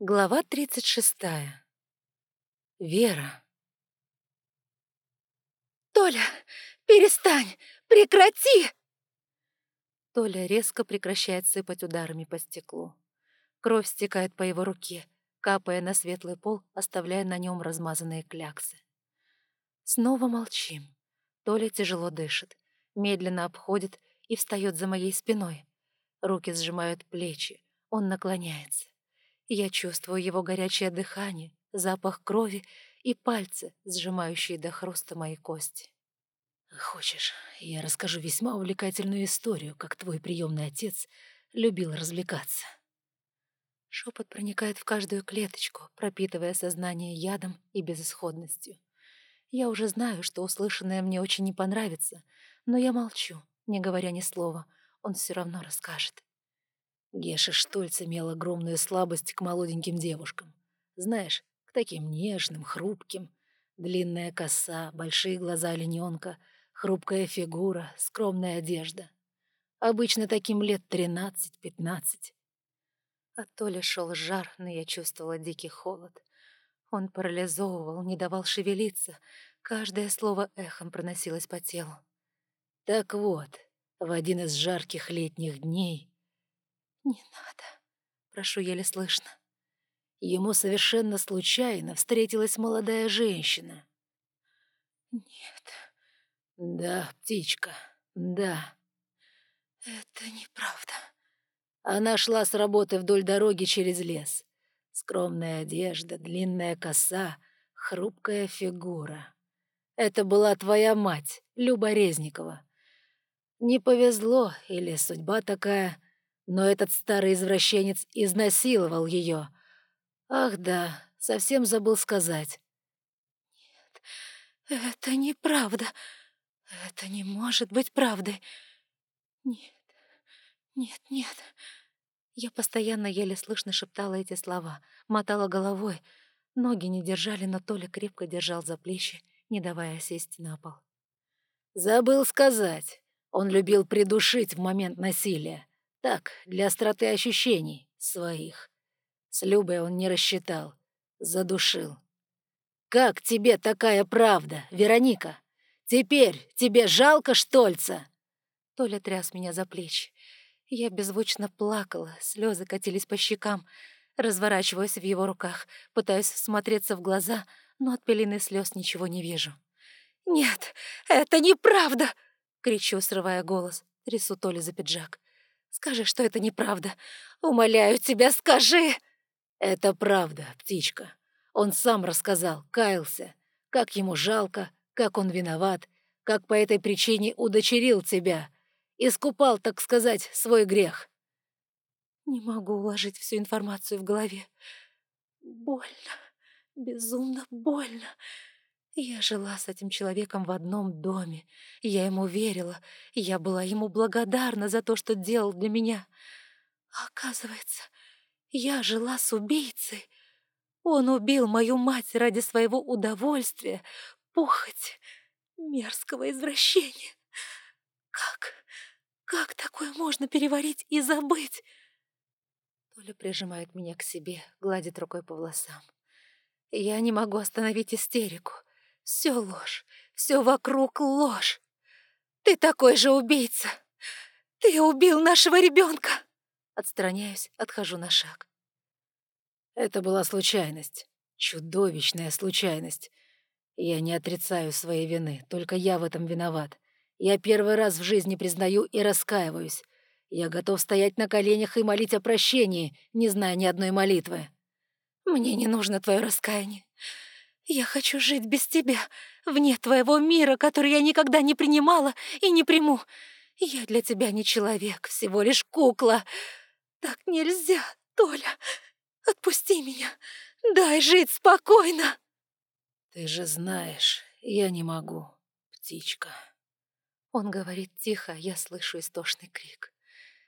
Глава 36. Вера. «Толя, перестань! Прекрати!» Толя резко прекращает сыпать ударами по стеклу. Кровь стекает по его руке, капая на светлый пол, оставляя на нем размазанные кляксы. Снова молчим. Толя тяжело дышит, медленно обходит и встает за моей спиной. Руки сжимают плечи, он наклоняется. Я чувствую его горячее дыхание, запах крови и пальцы, сжимающие до хруста мои кости. «Хочешь, я расскажу весьма увлекательную историю, как твой приемный отец любил развлекаться?» Шепот проникает в каждую клеточку, пропитывая сознание ядом и безысходностью. Я уже знаю, что услышанное мне очень не понравится, но я молчу, не говоря ни слова. Он все равно расскажет. Геша Штольц имел огромную слабость к молоденьким девушкам. Знаешь, к таким нежным, хрупким. Длинная коса, большие глаза олененка, хрупкая фигура, скромная одежда. Обычно таким лет тринадцать-пятнадцать. От Толи шел жар, но я чувствовала дикий холод. Он парализовывал, не давал шевелиться. Каждое слово эхом проносилось по телу. Так вот, в один из жарких летних дней «Не надо», — прошу еле слышно. Ему совершенно случайно встретилась молодая женщина. «Нет». «Да, птичка, да». «Это неправда». Она шла с работы вдоль дороги через лес. Скромная одежда, длинная коса, хрупкая фигура. Это была твоя мать, Люба Резникова. Не повезло, или судьба такая, но этот старый извращенец изнасиловал ее. Ах да, совсем забыл сказать. «Нет, это неправда. Это не может быть правдой. Нет, нет, нет». Я постоянно еле слышно шептала эти слова, мотала головой. Ноги не держали, но Толя крепко держал за плечи, не давая сесть на пол. «Забыл сказать. Он любил придушить в момент насилия. Так, для остроты ощущений своих. С Любой он не рассчитал. Задушил. «Как тебе такая правда, Вероника? Теперь тебе жалко Штольца?» Толя тряс меня за плечи. Я беззвучно плакала, слезы катились по щекам. Разворачиваюсь в его руках, пытаюсь смотреться в глаза, но от пелены слез ничего не вижу. «Нет, это неправда!» — кричу, срывая голос. Трясу Толю за пиджак. Скажи, что это неправда. Умоляю тебя, скажи!» «Это правда, птичка. Он сам рассказал, каялся. Как ему жалко, как он виноват, как по этой причине удочерил тебя. Искупал, так сказать, свой грех». Не могу уложить всю информацию в голове. Больно, безумно больно. Я жила с этим человеком в одном доме. Я ему верила. Я была ему благодарна за то, что делал для меня. Оказывается, я жила с убийцей. Он убил мою мать ради своего удовольствия, похоть, мерзкого извращения. Как, как такое можно переварить и забыть? Толя прижимает меня к себе, гладит рукой по волосам. Я не могу остановить истерику. Все ложь, все вокруг ложь. Ты такой же убийца. Ты убил нашего ребенка. Отстраняюсь, отхожу на шаг. Это была случайность. Чудовищная случайность. Я не отрицаю своей вины, только я в этом виноват. Я первый раз в жизни признаю и раскаиваюсь. Я готов стоять на коленях и молить о прощении, не зная ни одной молитвы. Мне не нужно твое раскаяние. Я хочу жить без тебя, вне твоего мира, который я никогда не принимала и не приму. Я для тебя не человек, всего лишь кукла. Так нельзя, Толя. Отпусти меня. Дай жить спокойно. Ты же знаешь, я не могу, птичка. Он говорит тихо, я слышу истошный крик.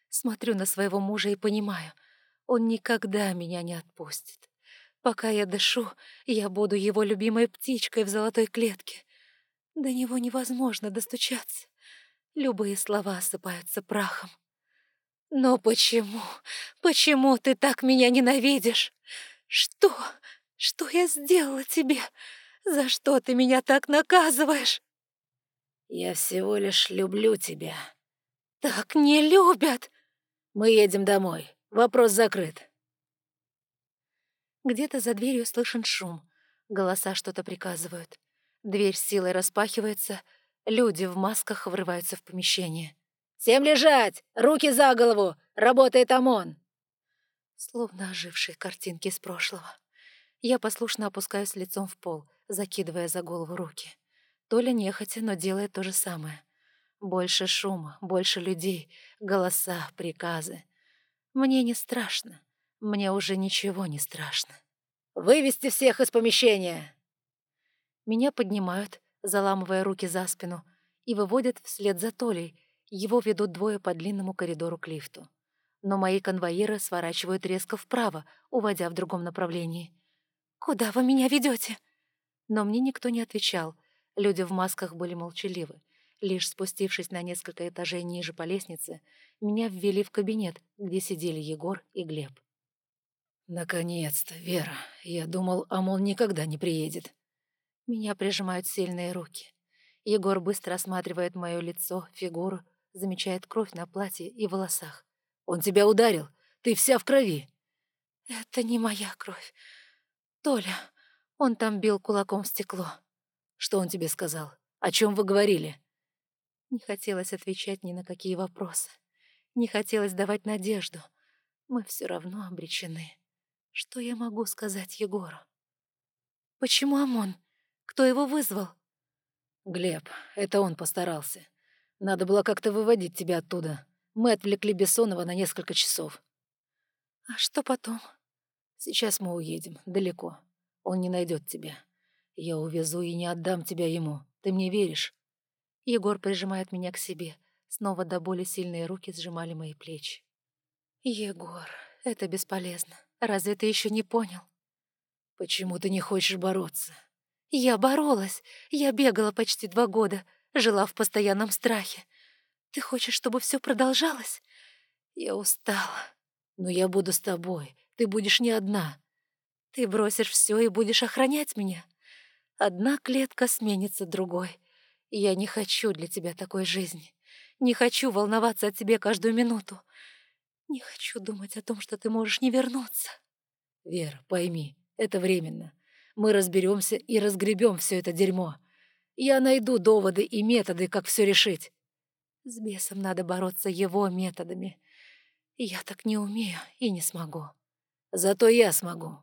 Смотрю на своего мужа и понимаю, он никогда меня не отпустит. Пока я дышу, я буду его любимой птичкой в золотой клетке. До него невозможно достучаться. Любые слова осыпаются прахом. «Но почему? Почему ты так меня ненавидишь? Что? Что я сделала тебе? За что ты меня так наказываешь?» «Я всего лишь люблю тебя». «Так не любят!» «Мы едем домой. Вопрос закрыт». Где-то за дверью слышен шум. Голоса что-то приказывают. Дверь с силой распахивается. Люди в масках врываются в помещение. «Всем лежать! Руки за голову! Работает ОМОН!» Словно ожившие картинки из прошлого. Я послушно опускаюсь лицом в пол, закидывая за голову руки. Толя нехотя, но делает то же самое. Больше шума, больше людей, голоса, приказы. Мне не страшно. Мне уже ничего не страшно. «Вывести всех из помещения!» Меня поднимают, заламывая руки за спину, и выводят вслед за Толей. Его ведут двое по длинному коридору к лифту. Но мои конвоиры сворачивают резко вправо, уводя в другом направлении. «Куда вы меня ведете? Но мне никто не отвечал. Люди в масках были молчаливы. Лишь спустившись на несколько этажей ниже по лестнице, меня ввели в кабинет, где сидели Егор и Глеб. «Наконец-то, Вера. Я думал, Амон никогда не приедет». Меня прижимают сильные руки. Егор быстро осматривает мое лицо, фигуру, замечает кровь на платье и волосах. «Он тебя ударил. Ты вся в крови». «Это не моя кровь. Толя, он там бил кулаком в стекло». «Что он тебе сказал? О чем вы говорили?» Не хотелось отвечать ни на какие вопросы. Не хотелось давать надежду. Мы все равно обречены. Что я могу сказать Егору? Почему ОМОН? Кто его вызвал? Глеб, это он постарался. Надо было как-то выводить тебя оттуда. Мы отвлекли Бессонова на несколько часов. А что потом? Сейчас мы уедем, далеко. Он не найдет тебя. Я увезу и не отдам тебя ему. Ты мне веришь?» Егор прижимает меня к себе. Снова до боли сильные руки сжимали мои плечи. «Егор, это бесполезно. Разве ты еще не понял?» «Почему ты не хочешь бороться?» «Я боролась. Я бегала почти два года, жила в постоянном страхе. Ты хочешь, чтобы все продолжалось? Я устала. Но я буду с тобой. Ты будешь не одна. Ты бросишь все и будешь охранять меня. Одна клетка сменится другой. Я не хочу для тебя такой жизни. Не хочу волноваться о тебе каждую минуту. Не хочу думать о том, что ты можешь не вернуться. Вера, пойми, это временно. Мы разберемся и разгребем все это дерьмо. Я найду доводы и методы, как все решить. С бесом надо бороться его методами. Я так не умею и не смогу. Зато я смогу.